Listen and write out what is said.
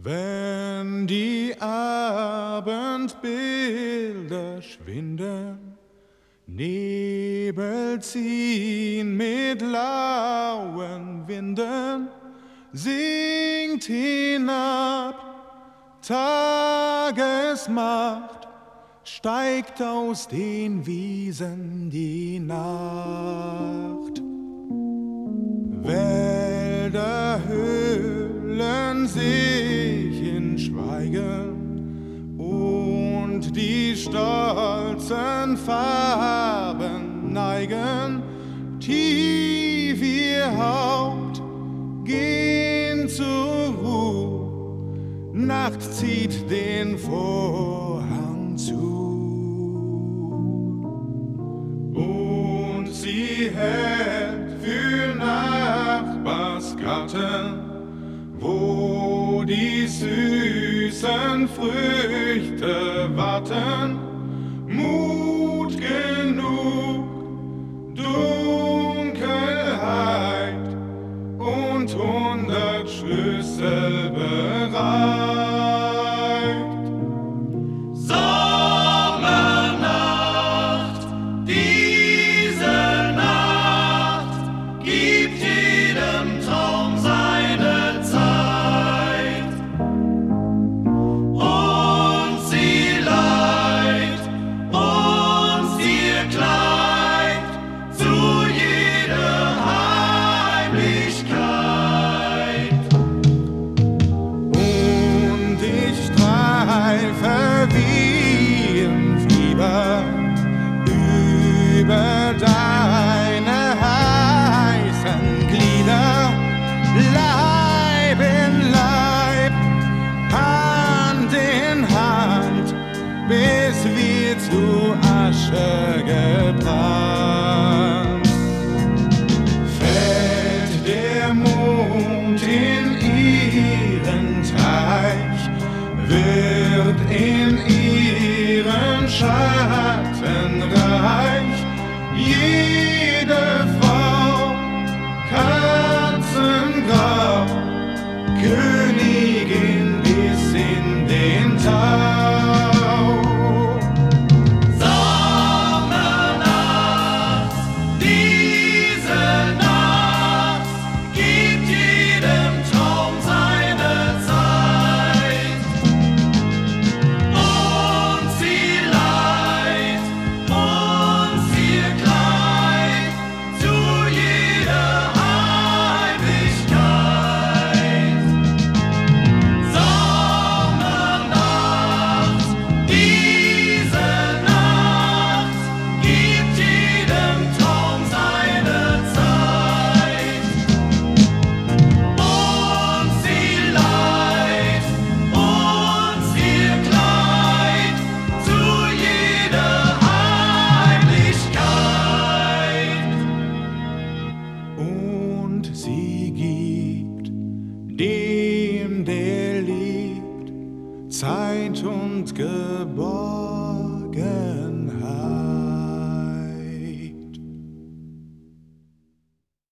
Wenn die Abendbilder schwinden, Nebel ziehen mit lauen Winden, singt hinab, Tagesmacht steigt aus den Wiesen die Nacht. Wälder sich in Schweigen und die stolzen Farben neigen tief ihr Haupt, gehen zur Ruhe, Nacht zieht den Vorhang zu. Und sie hält für Nachbarsgarten, wo die süßen Früchte warten, Mut über deine heißen Glieder, Leib in Leib, Hand in Hand, bis wir zu Asche gebrannt. Fällt der Mond in ihren Teich, wird in ihren Zeit und Geborgenheit.